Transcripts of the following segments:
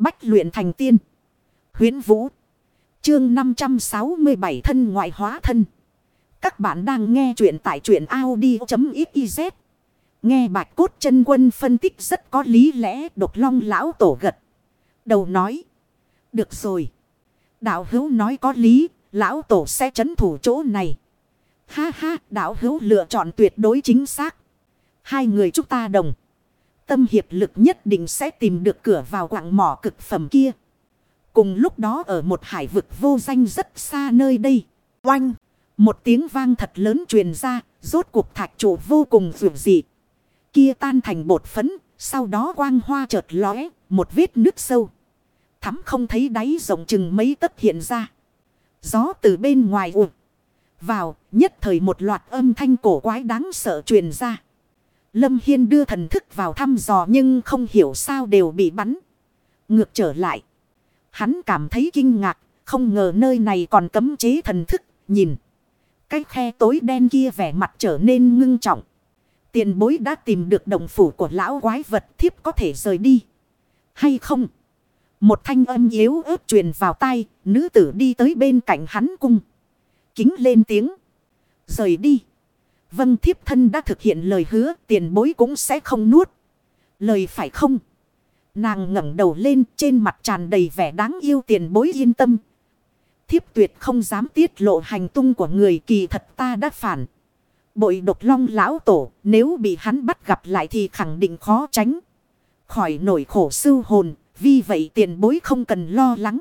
Bách luyện thành tiên. huyễn Vũ. Chương 567 thân ngoại hóa thân. Các bạn đang nghe truyện tại truyện Audi.xyz. Nghe bạch cốt chân quân phân tích rất có lý lẽ, độc long lão tổ gật. Đầu nói. Được rồi. Đạo hữu nói có lý. Lão tổ sẽ chấn thủ chỗ này. Ha ha, đạo hữu lựa chọn tuyệt đối chính xác. Hai người chúng ta đồng. Tâm hiệp lực nhất định sẽ tìm được cửa vào quạng mỏ cực phẩm kia. Cùng lúc đó ở một hải vực vô danh rất xa nơi đây. Oanh! Một tiếng vang thật lớn truyền ra, rốt cuộc thạch trụ vô cùng vượt dị. Kia tan thành bột phấn, sau đó quang hoa chợt lóe, một vết nước sâu. Thắm không thấy đáy rộng chừng mấy tấc hiện ra. Gió từ bên ngoài ụt. Vào, nhất thời một loạt âm thanh cổ quái đáng sợ truyền ra. Lâm Hiên đưa thần thức vào thăm dò nhưng không hiểu sao đều bị bắn. Ngược trở lại. Hắn cảm thấy kinh ngạc, không ngờ nơi này còn cấm chế thần thức, nhìn. Cái khe tối đen kia vẻ mặt trở nên ngưng trọng. Tiền bối đã tìm được đồng phủ của lão quái vật thiếp có thể rời đi. Hay không? Một thanh âm yếu ớt truyền vào tai, nữ tử đi tới bên cạnh hắn cung. Kính lên tiếng. Rời đi. Vâng thiếp thân đã thực hiện lời hứa, tiền bối cũng sẽ không nuốt. Lời phải không? Nàng ngẩng đầu lên, trên mặt tràn đầy vẻ đáng yêu tiền bối yên tâm. Thiếp tuyệt không dám tiết lộ hành tung của người kỳ thật ta đã phản. Bội độc long lão tổ, nếu bị hắn bắt gặp lại thì khẳng định khó tránh. Khỏi nổi khổ sưu hồn, vì vậy tiền bối không cần lo lắng.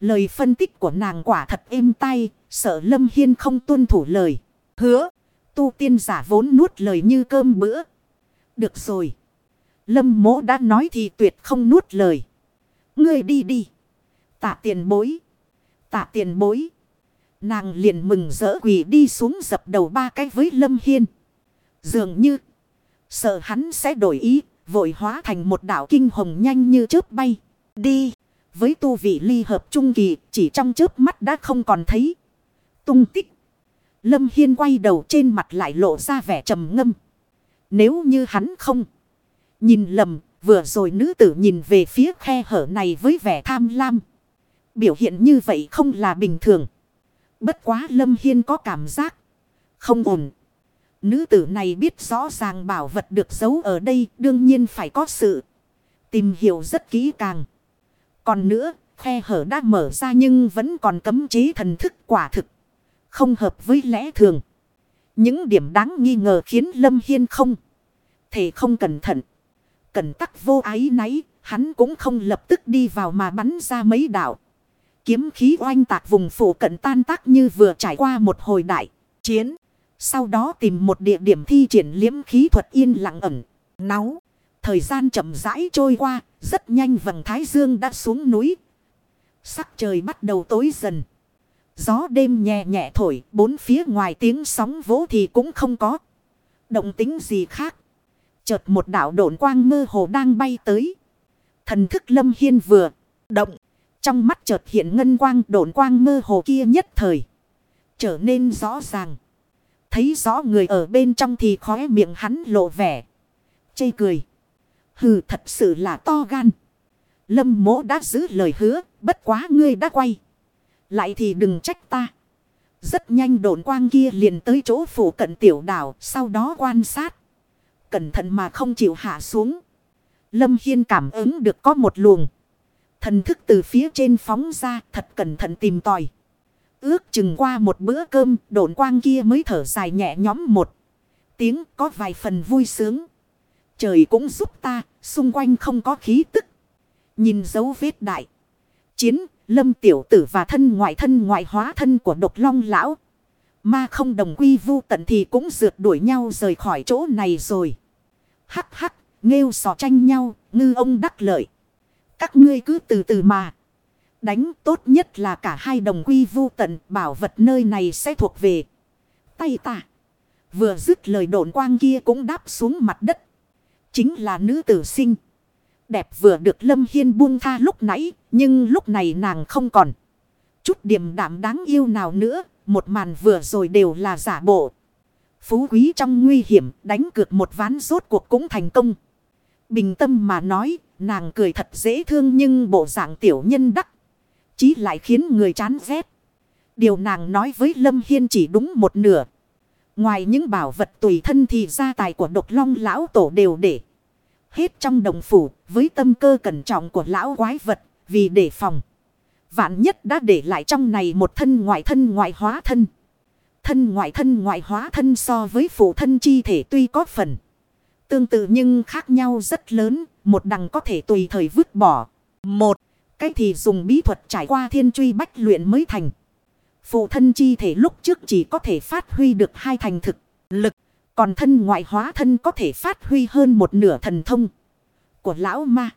Lời phân tích của nàng quả thật êm tay sợ Lâm Hiên không tuân thủ lời. Hứa tu tiên giả vốn nuốt lời như cơm bữa. Được rồi. Lâm mỗ đã nói thì tuyệt không nuốt lời. Ngươi đi đi. Tạ tiền bối. Tạ tiền bối. Nàng liền mừng rỡ quỳ đi xuống dập đầu ba cái với Lâm Hiên. Dường như. Sợ hắn sẽ đổi ý. Vội hóa thành một đảo kinh hồng nhanh như chớp bay. Đi. Với tu vị ly hợp trung kỳ. Chỉ trong chớp mắt đã không còn thấy. Tung tích. Lâm Hiên quay đầu trên mặt lại lộ ra vẻ trầm ngâm. Nếu như hắn không nhìn lầm, vừa rồi nữ tử nhìn về phía khe hở này với vẻ tham lam. Biểu hiện như vậy không là bình thường. Bất quá Lâm Hiên có cảm giác không ổn. Nữ tử này biết rõ ràng bảo vật được giấu ở đây đương nhiên phải có sự tìm hiểu rất kỹ càng. Còn nữa, khe hở đã mở ra nhưng vẫn còn cấm chế thần thức quả thực không hợp với lẽ thường. Những điểm đáng nghi ngờ khiến Lâm Hiên không. Thể không cẩn thận. Cẩn tắc vô ái náy. Hắn cũng không lập tức đi vào mà bắn ra mấy đạo. Kiếm khí oanh tạc vùng phủ cận tan tác như vừa trải qua một hồi đại chiến. Sau đó tìm một địa điểm thi triển liếm khí thuật yên lặng ẩn. Náu. Thời gian chậm rãi trôi qua. Rất nhanh vầng thái dương đã xuống núi. Sắc trời bắt đầu tối dần. Gió đêm nhẹ nhẹ thổi, bốn phía ngoài tiếng sóng vỗ thì cũng không có. Động tính gì khác. Chợt một đảo độn quang mơ hồ đang bay tới. Thần thức lâm hiên vừa động. Trong mắt chợt hiện ngân quang độn quang mơ hồ kia nhất thời. Trở nên rõ ràng. Thấy rõ người ở bên trong thì khóe miệng hắn lộ vẻ. Chê cười. Hừ thật sự là to gan. Lâm mỗ đã giữ lời hứa. Bất quá ngươi đã quay. Lại thì đừng trách ta. Rất nhanh độn quang kia liền tới chỗ phủ cận tiểu đảo. Sau đó quan sát. Cẩn thận mà không chịu hạ xuống. Lâm Hiên cảm ứng được có một luồng. Thần thức từ phía trên phóng ra thật cẩn thận tìm tòi. Ước chừng qua một bữa cơm độn quang kia mới thở dài nhẹ nhõm một. Tiếng có vài phần vui sướng. Trời cũng giúp ta, xung quanh không có khí tức. Nhìn dấu vết đại. Chiến Lâm tiểu tử và thân ngoại thân ngoại hóa thân của độc long lão. Ma không đồng quy vu tận thì cũng rượt đuổi nhau rời khỏi chỗ này rồi. Hắc hắc, nghêu sò tranh nhau, ngư ông đắc lợi. Các ngươi cứ từ từ mà. Đánh tốt nhất là cả hai đồng quy vu tận bảo vật nơi này sẽ thuộc về. Tay ta. Vừa dứt lời đồn quang kia cũng đáp xuống mặt đất. Chính là nữ tử sinh. Đẹp vừa được Lâm Hiên buông tha lúc nãy, nhưng lúc này nàng không còn. Chút điểm đảm đáng yêu nào nữa, một màn vừa rồi đều là giả bộ. Phú quý trong nguy hiểm, đánh cược một ván rốt cuộc cũng thành công. Bình tâm mà nói, nàng cười thật dễ thương nhưng bộ dạng tiểu nhân đắc. Chí lại khiến người chán ghét. Điều nàng nói với Lâm Hiên chỉ đúng một nửa. Ngoài những bảo vật tùy thân thì gia tài của độc long lão tổ đều để. Hết trong đồng phủ với tâm cơ cẩn trọng của lão quái vật vì đề phòng. Vạn nhất đã để lại trong này một thân ngoại thân ngoại hóa thân. Thân ngoại thân ngoại hóa thân so với phụ thân chi thể tuy có phần. Tương tự nhưng khác nhau rất lớn. Một đằng có thể tùy thời vứt bỏ. Một, cái thì dùng bí thuật trải qua thiên truy bách luyện mới thành. Phụ thân chi thể lúc trước chỉ có thể phát huy được hai thành thực, lực. Còn thân ngoại hóa thân có thể phát huy hơn một nửa thần thông của lão ma.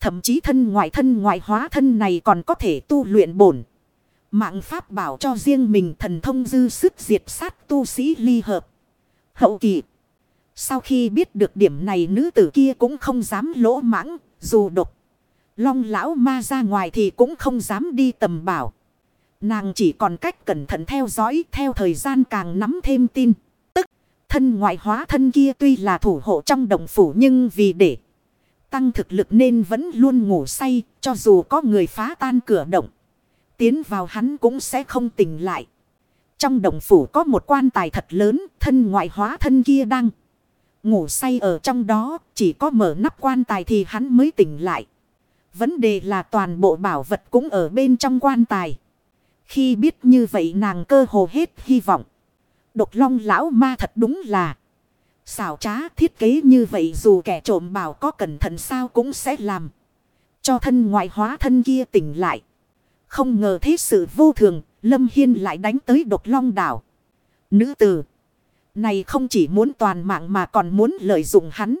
Thậm chí thân ngoại thân ngoại hóa thân này còn có thể tu luyện bổn. Mạng pháp bảo cho riêng mình thần thông dư sức diệt sát tu sĩ ly hợp. Hậu kỳ. Sau khi biết được điểm này nữ tử kia cũng không dám lỗ mãng. Dù độc. Long lão ma ra ngoài thì cũng không dám đi tầm bảo. Nàng chỉ còn cách cẩn thận theo dõi, theo thời gian càng nắm thêm tin. Tức, thân ngoại hóa thân kia tuy là thủ hộ trong đồng phủ nhưng vì để tăng thực lực nên vẫn luôn ngủ say, cho dù có người phá tan cửa động. Tiến vào hắn cũng sẽ không tỉnh lại. Trong đồng phủ có một quan tài thật lớn, thân ngoại hóa thân kia đang ngủ say ở trong đó, chỉ có mở nắp quan tài thì hắn mới tỉnh lại. Vấn đề là toàn bộ bảo vật cũng ở bên trong quan tài. Khi biết như vậy nàng cơ hồ hết hy vọng. Độc long lão ma thật đúng là. Xảo trá thiết kế như vậy dù kẻ trộm bảo có cẩn thận sao cũng sẽ làm. Cho thân ngoại hóa thân kia tỉnh lại. Không ngờ thế sự vô thường, Lâm Hiên lại đánh tới độc long đảo. Nữ tử. Này không chỉ muốn toàn mạng mà còn muốn lợi dụng hắn.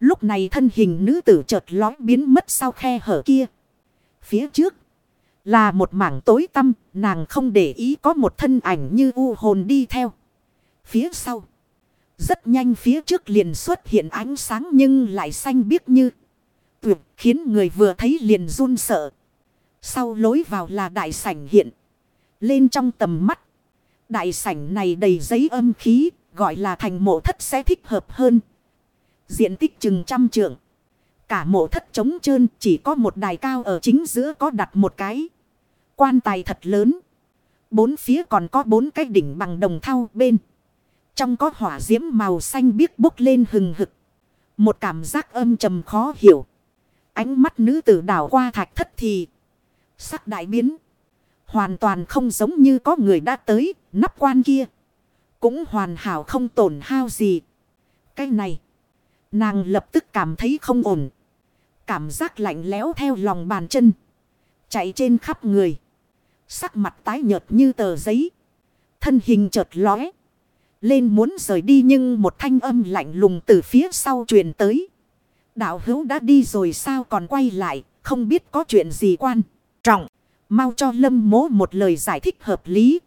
Lúc này thân hình nữ tử chợt lói biến mất sau khe hở kia. Phía trước. Là một mảng tối tăm, nàng không để ý có một thân ảnh như u hồn đi theo. Phía sau. Rất nhanh phía trước liền xuất hiện ánh sáng nhưng lại xanh biếc như. Tuyệt khiến người vừa thấy liền run sợ. Sau lối vào là đại sảnh hiện. Lên trong tầm mắt. Đại sảnh này đầy giấy âm khí, gọi là thành mộ thất sẽ thích hợp hơn. Diện tích chừng trăm trượng. Cả mộ thất trống trơn chỉ có một đài cao ở chính giữa có đặt một cái. Quan tài thật lớn. Bốn phía còn có bốn cái đỉnh bằng đồng thau bên. Trong có hỏa diễm màu xanh biếc bốc lên hừng hực. Một cảm giác âm trầm khó hiểu. Ánh mắt nữ tử đảo qua thạch thất thì. Sắc đại biến. Hoàn toàn không giống như có người đã tới. Nắp quan kia. Cũng hoàn hảo không tổn hao gì. Cái này. Nàng lập tức cảm thấy không ổn. Cảm giác lạnh lẽo theo lòng bàn chân. Chạy trên khắp người. Sắc mặt tái nhợt như tờ giấy. Thân hình chợt lóe. Lên muốn rời đi nhưng một thanh âm lạnh lùng từ phía sau truyền tới. Đạo hữu đã đi rồi sao còn quay lại. Không biết có chuyện gì quan. Trọng. Mau cho lâm mố một lời giải thích hợp lý.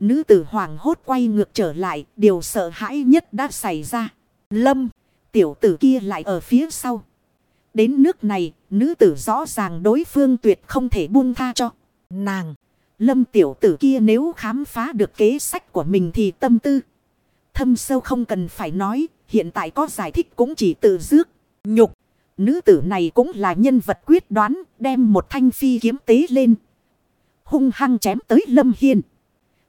Nữ tử hoàng hốt quay ngược trở lại. Điều sợ hãi nhất đã xảy ra. Lâm. Tiểu tử kia lại ở phía sau. Đến nước này. Nữ tử rõ ràng đối phương tuyệt không thể buông tha cho. Nàng. Lâm tiểu tử kia nếu khám phá được kế sách của mình thì tâm tư. Thâm sâu không cần phải nói, hiện tại có giải thích cũng chỉ tự dước, nhục. Nữ tử này cũng là nhân vật quyết đoán, đem một thanh phi kiếm tế lên. Hung hăng chém tới Lâm Hiên.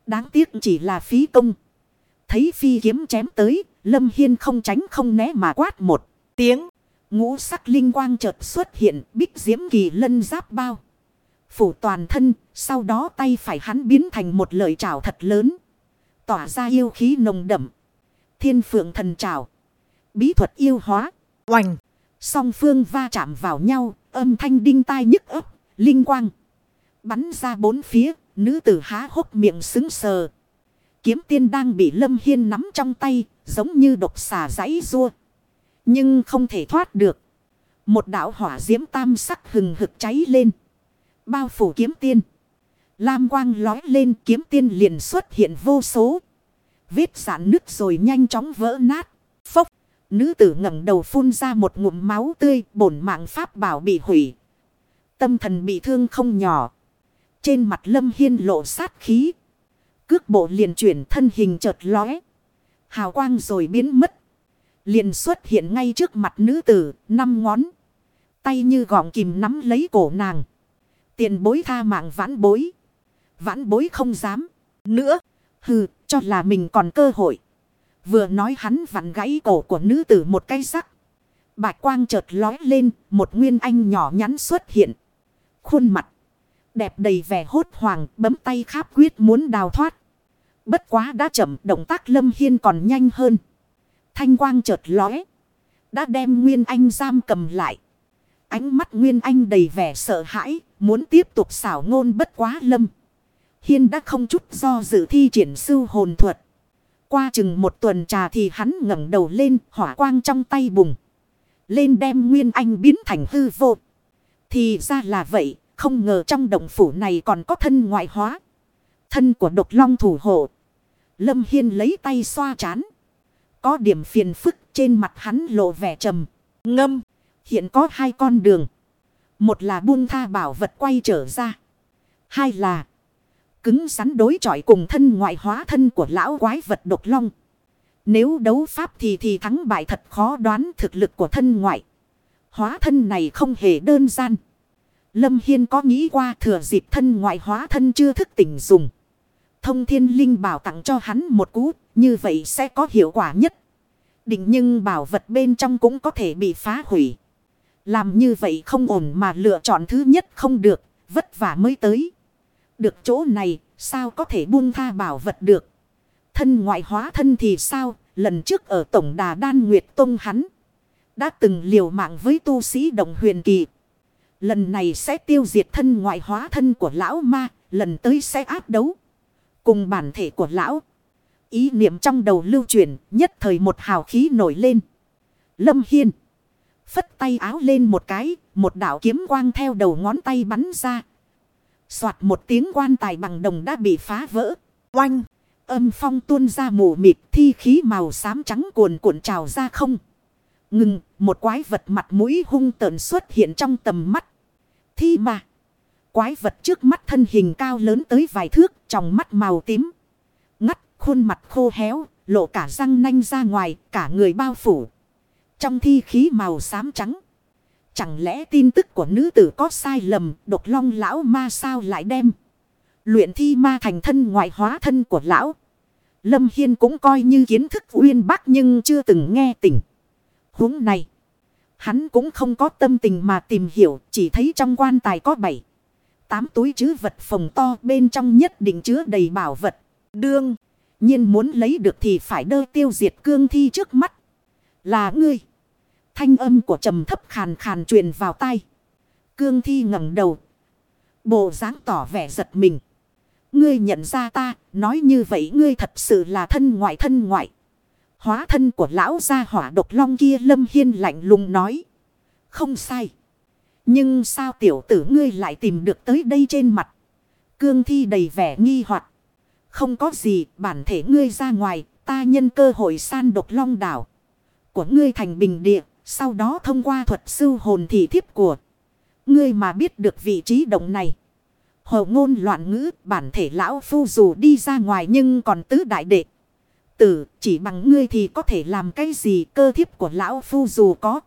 Đáng tiếc chỉ là phí công. Thấy phi kiếm chém tới, Lâm Hiên không tránh không né mà quát một tiếng. Ngũ sắc linh quang chợt xuất hiện, bích diễm kỳ lân giáp bao phủ toàn thân, sau đó tay phải hắn biến thành một lợi trảo thật lớn. Tỏa ra yêu khí nồng đậm. Thiên phượng thần trảo. Bí thuật yêu hóa. Oành. Song phương va chạm vào nhau, âm thanh đinh tai nhức ấp, linh quang. Bắn ra bốn phía, nữ tử há hốc miệng xứng sờ. Kiếm tiên đang bị lâm hiên nắm trong tay, giống như độc xà giấy rua. Nhưng không thể thoát được. Một đạo hỏa diễm tam sắc hừng hực cháy lên. Bao phủ kiếm tiên. Lam quang lói lên kiếm tiên liền xuất hiện vô số. Vết sản nứt rồi nhanh chóng vỡ nát. Phốc. Nữ tử ngẩng đầu phun ra một ngụm máu tươi. Bổn mạng pháp bảo bị hủy. Tâm thần bị thương không nhỏ. Trên mặt lâm hiên lộ sát khí. Cước bộ liền chuyển thân hình chợt lóe. Hào quang rồi biến mất. Liền xuất hiện ngay trước mặt nữ tử. Năm ngón. Tay như gọng kìm nắm lấy cổ nàng. Tiền bối tha mạng vãn bối. Vãn bối không dám. Nữa. Hừ, cho là mình còn cơ hội. Vừa nói hắn vặn gãy cổ của nữ tử một cái sắc. Bạch quang chợt lói lên, một nguyên anh nhỏ nhắn xuất hiện. Khuôn mặt. Đẹp đầy vẻ hốt hoảng, bấm tay kháp quyết muốn đào thoát. Bất quá đã chậm, động tác lâm hiên còn nhanh hơn. Thanh quang chợt lóe. Đã đem nguyên anh giam cầm lại. Ánh mắt nguyên anh đầy vẻ sợ hãi, muốn tiếp tục xảo ngôn bất quá lâm. Hiên đã không chút do dự thi triển sư hồn thuật. Qua chừng một tuần trà thì hắn ngẩng đầu lên, hỏa quang trong tay bùng. Lên đem Nguyên Anh biến thành hư vô. Thì ra là vậy, không ngờ trong động phủ này còn có thân ngoại hóa. Thân của độc long thủ hộ. Lâm Hiên lấy tay xoa chán. Có điểm phiền phức trên mặt hắn lộ vẻ trầm, ngâm. Hiện có hai con đường. Một là buông tha bảo vật quay trở ra. Hai là cứng rắn đối chọi cùng thân ngoại hóa thân của lão quái vật độc long. Nếu đấu pháp thì thì thắng bại thật khó đoán thực lực của thân ngoại. Hóa thân này không hề đơn giản. Lâm Hiên có nghĩ qua thừa dịp thân ngoại hóa thân chưa thức tỉnh dùng. Thông thiên linh bảo tặng cho hắn một cú, như vậy sẽ có hiệu quả nhất. Định nhưng bảo vật bên trong cũng có thể bị phá hủy. Làm như vậy không ổn mà lựa chọn thứ nhất không được, vất vả mới tới. Được chỗ này, sao có thể buông tha bảo vật được. Thân ngoại hóa thân thì sao, lần trước ở Tổng Đà Đan Nguyệt Tông hắn. Đã từng liều mạng với tu sĩ đồng huyền kỳ. Lần này sẽ tiêu diệt thân ngoại hóa thân của lão ma, lần tới sẽ áp đấu. Cùng bản thể của lão. Ý niệm trong đầu lưu truyền, nhất thời một hào khí nổi lên. Lâm Hiên. Phất tay áo lên một cái, một đạo kiếm quang theo đầu ngón tay bắn ra. Xoạt một tiếng quan tài bằng đồng đã bị phá vỡ. Oanh! Âm phong tuôn ra mù mịt thi khí màu xám trắng cuồn cuộn trào ra không. Ngừng, một quái vật mặt mũi hung tợn xuất hiện trong tầm mắt. Thi mà! Quái vật trước mắt thân hình cao lớn tới vài thước, trong mắt màu tím. Ngắt, khuôn mặt khô héo, lộ cả răng nanh ra ngoài, cả người bao phủ. Trong thi khí màu xám trắng. Chẳng lẽ tin tức của nữ tử có sai lầm, độc long lão ma sao lại đem. Luyện thi ma thành thân ngoại hóa thân của lão. Lâm Hiên cũng coi như kiến thức uyên bác nhưng chưa từng nghe tình. huống này. Hắn cũng không có tâm tình mà tìm hiểu. Chỉ thấy trong quan tài có bảy. Tám túi chứ vật phòng to bên trong nhất định chứa đầy bảo vật. Đương. nhiên muốn lấy được thì phải đơ tiêu diệt cương thi trước mắt. Là ngươi. Thanh âm của trầm thấp khàn khàn truyền vào tai. Cương thi ngẩng đầu. Bộ dáng tỏ vẻ giật mình. Ngươi nhận ra ta, nói như vậy ngươi thật sự là thân ngoại thân ngoại. Hóa thân của lão gia hỏa độc long kia lâm hiên lạnh lùng nói. Không sai. Nhưng sao tiểu tử ngươi lại tìm được tới đây trên mặt. Cương thi đầy vẻ nghi hoặc Không có gì, bản thể ngươi ra ngoài, ta nhân cơ hội san độc long đảo. Của ngươi thành bình địa, sau đó thông qua thuật sư hồn thị thiếp của. Ngươi mà biết được vị trí động này. Hồ ngôn loạn ngữ, bản thể lão phu dù đi ra ngoài nhưng còn tứ đại đệ. Tử, chỉ bằng ngươi thì có thể làm cái gì cơ thiếp của lão phu dù có.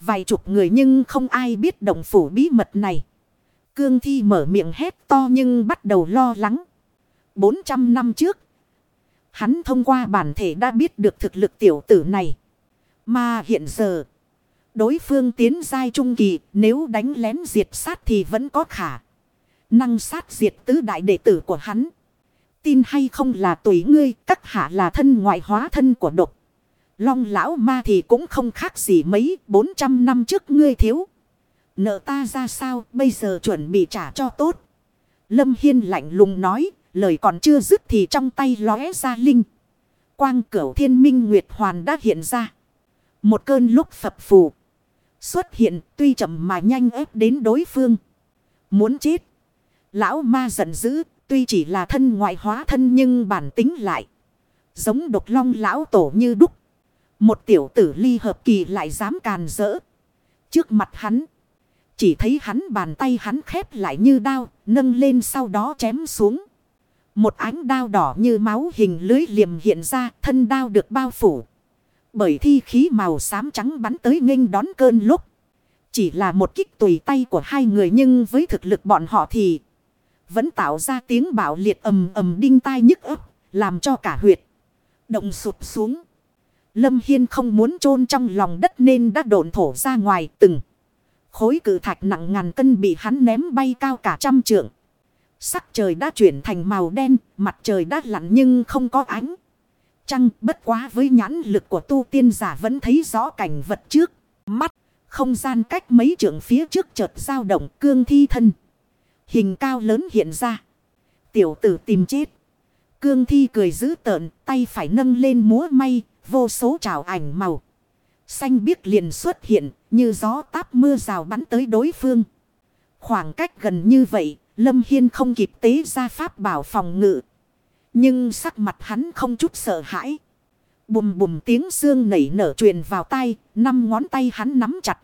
Vài chục người nhưng không ai biết động phủ bí mật này. Cương thi mở miệng hét to nhưng bắt đầu lo lắng. 400 năm trước. Hắn thông qua bản thể đã biết được thực lực tiểu tử này. Mà hiện giờ. Đối phương tiến giai trung kỳ nếu đánh lén diệt sát thì vẫn có khả năng sát diệt tứ đại đệ tử của hắn. Tin hay không là tùy ngươi, các hạ là thân ngoại hóa thân của độc. Long lão ma thì cũng không khác gì mấy, 400 năm trước ngươi thiếu. Nợ ta ra sao, bây giờ chuẩn bị trả cho tốt. Lâm Hiên lạnh lùng nói, lời còn chưa dứt thì trong tay lóe ra linh. Quang cửu thiên minh nguyệt hoàn đã hiện ra. Một cơn lúc phập phù. Xuất hiện tuy chậm mà nhanh ép đến đối phương. Muốn chết. Lão ma giận dữ, tuy chỉ là thân ngoại hóa thân nhưng bản tính lại. Giống độc long lão tổ như đúc. Một tiểu tử ly hợp kỳ lại dám càn rỡ. Trước mặt hắn. Chỉ thấy hắn bàn tay hắn khép lại như đao, nâng lên sau đó chém xuống. Một ánh đao đỏ như máu hình lưới liềm hiện ra, thân đao được bao phủ. Bởi thi khí màu xám trắng bắn tới nghênh đón cơn lúc. Chỉ là một kích tùy tay của hai người nhưng với thực lực bọn họ thì vẫn tạo ra tiếng bạo liệt ầm ầm đinh tai nhức ấp, làm cho cả huyệt động sụp xuống. Lâm Hiên không muốn chôn trong lòng đất nên đã độn thổ ra ngoài từng. Khối cử thạch nặng ngàn cân bị hắn ném bay cao cả trăm trượng. Sắc trời đã chuyển thành màu đen, mặt trời đã lặn nhưng không có ánh chăng bất quá với nhãn lực của tu tiên giả vẫn thấy rõ cảnh vật trước. Mắt, không gian cách mấy trượng phía trước chợt dao động cương thi thân. Hình cao lớn hiện ra. Tiểu tử tìm chết. Cương thi cười dữ tợn, tay phải nâng lên múa may, vô số trào ảnh màu. Xanh biếc liền xuất hiện, như gió táp mưa rào bắn tới đối phương. Khoảng cách gần như vậy, Lâm Hiên không kịp tế ra pháp bảo phòng ngự. Nhưng sắc mặt hắn không chút sợ hãi. Bùm bùm tiếng xương nảy nở truyền vào tay, năm ngón tay hắn nắm chặt.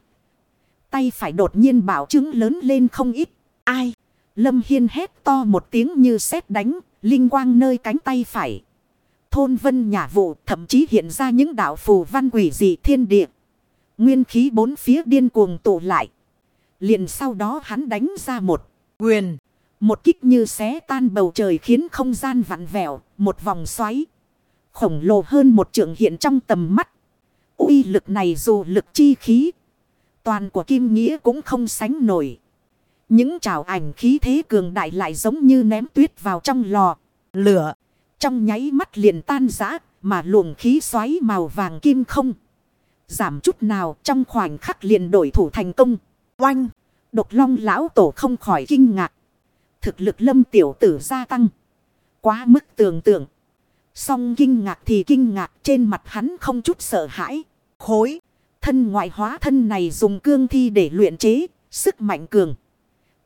Tay phải đột nhiên bảo chứng lớn lên không ít. Ai? Lâm Hiên hét to một tiếng như sét đánh, linh quang nơi cánh tay phải. Thôn vân nhà vụ thậm chí hiện ra những đạo phù văn quỷ dị thiên địa. Nguyên khí bốn phía điên cuồng tụ lại. Liền sau đó hắn đánh ra một quyền. Một kích như xé tan bầu trời khiến không gian vặn vẹo, một vòng xoáy. Khổng lồ hơn một trượng hiện trong tầm mắt. uy lực này dù lực chi khí. Toàn của Kim Nghĩa cũng không sánh nổi. Những trào ảnh khí thế cường đại lại giống như ném tuyết vào trong lò. Lửa. Trong nháy mắt liền tan rã. Mà luồng khí xoáy màu vàng kim không. Giảm chút nào trong khoảnh khắc liền đổi thủ thành công. Oanh. Độc long lão tổ không khỏi kinh ngạc. Thực lực lâm tiểu tử gia tăng. Quá mức tưởng tượng. Song kinh ngạc thì kinh ngạc trên mặt hắn không chút sợ hãi. Khối. Thân ngoại hóa thân này dùng cương thi để luyện chế. Sức mạnh cường.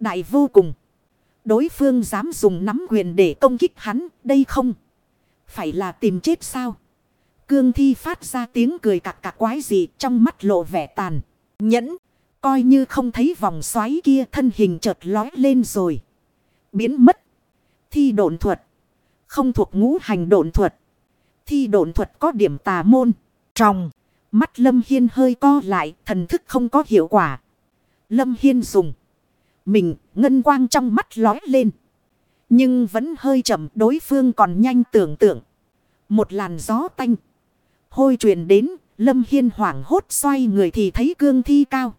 Đại vô cùng. Đối phương dám dùng nắm quyền để công kích hắn. Đây không. Phải là tìm chết sao. Cương thi phát ra tiếng cười cạc cạc quái gì trong mắt lộ vẻ tàn. Nhẫn. Coi như không thấy vòng xoáy kia thân hình chợt lói lên rồi. Biến mất. Thi độn thuật. Không thuộc ngũ hành độn thuật. Thi độn thuật có điểm tà môn. Trong. Mắt Lâm Hiên hơi co lại. Thần thức không có hiệu quả. Lâm Hiên dùng. Mình ngân quang trong mắt lói lên. Nhưng vẫn hơi chậm, đối phương còn nhanh tưởng tượng. Một làn gió tanh. Hôi truyền đến. Lâm Hiên hoảng hốt xoay người thì thấy cương thi cao.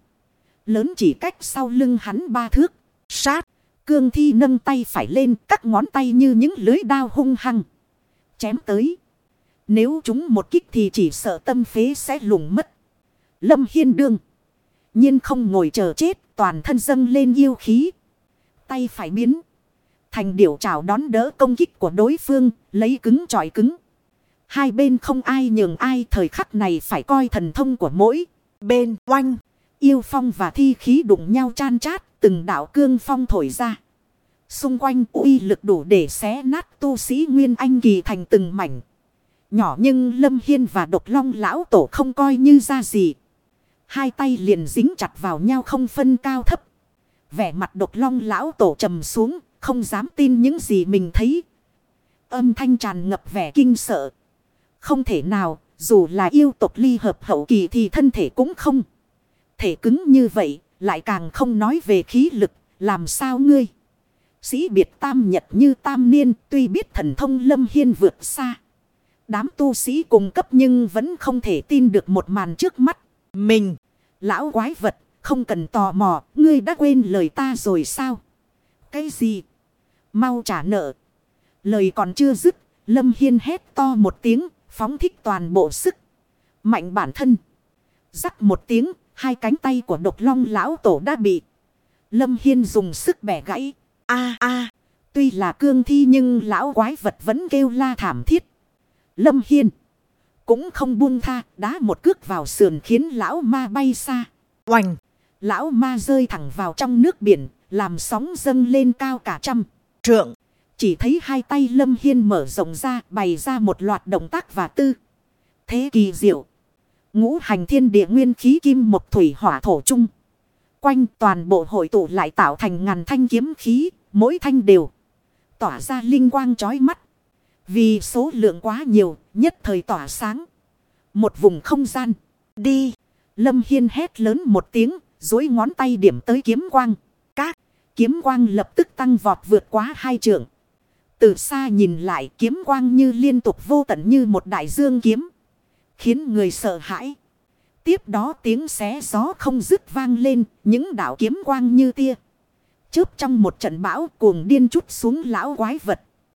Lớn chỉ cách sau lưng hắn ba thước. Sát. Cương thi nâng tay phải lên các ngón tay như những lưới đao hung hăng. Chém tới. Nếu chúng một kích thì chỉ sợ tâm phế sẽ lùng mất. Lâm Hiên đương. nhiên không ngồi chờ chết toàn thân dâng lên yêu khí. Tay phải biến. Thành điểu trào đón đỡ công kích của đối phương. Lấy cứng trọi cứng. Hai bên không ai nhường ai thời khắc này phải coi thần thông của mỗi bên oanh. Yêu phong và thi khí đụng nhau chan chát, từng đạo cương phong thổi ra. Xung quanh uy lực đủ để xé nát tu sĩ Nguyên Anh kỳ thành từng mảnh. Nhỏ nhưng Lâm Hiên và độc long lão tổ không coi như ra gì. Hai tay liền dính chặt vào nhau không phân cao thấp. Vẻ mặt độc long lão tổ trầm xuống, không dám tin những gì mình thấy. Âm thanh tràn ngập vẻ kinh sợ. Không thể nào, dù là yêu tộc ly hợp hậu kỳ thì thân thể cũng không. Thể cứng như vậy, lại càng không nói về khí lực, làm sao ngươi? Sĩ biệt tam nhật như tam niên, tuy biết thần thông lâm hiên vượt xa. Đám tu sĩ cùng cấp nhưng vẫn không thể tin được một màn trước mắt. Mình, lão quái vật, không cần tò mò, ngươi đã quên lời ta rồi sao? Cái gì? Mau trả nợ. Lời còn chưa dứt, Lâm Hiên hét to một tiếng, phóng thích toàn bộ sức. Mạnh bản thân. Rắc một tiếng, Hai cánh tay của độc long lão tổ đã bị. Lâm Hiên dùng sức bẻ gãy. a a Tuy là cương thi nhưng lão quái vật vẫn kêu la thảm thiết. Lâm Hiên. Cũng không buông tha. Đá một cước vào sườn khiến lão ma bay xa. Oành. Lão ma rơi thẳng vào trong nước biển. Làm sóng dâng lên cao cả trăm. Trượng. Chỉ thấy hai tay Lâm Hiên mở rộng ra. Bày ra một loạt động tác và tư. Thế kỳ diệu. Ngũ hành thiên địa nguyên khí kim một thủy hỏa thổ chung. Quanh toàn bộ hội tụ lại tạo thành ngàn thanh kiếm khí, mỗi thanh đều tỏa ra linh quang chói mắt. Vì số lượng quá nhiều, nhất thời tỏa sáng. Một vùng không gian. Đi. Lâm Hiên hét lớn một tiếng, dối ngón tay điểm tới kiếm quang. Các kiếm quang lập tức tăng vọt vượt quá hai trượng. Từ xa nhìn lại kiếm quang như liên tục vô tận như một đại dương kiếm. Khiến người sợ hãi. Tiếp đó tiếng xé gió không dứt vang lên. Những đạo kiếm quang như tia. Chớp trong một trận bão cuồng điên chút xuống lão quái vật.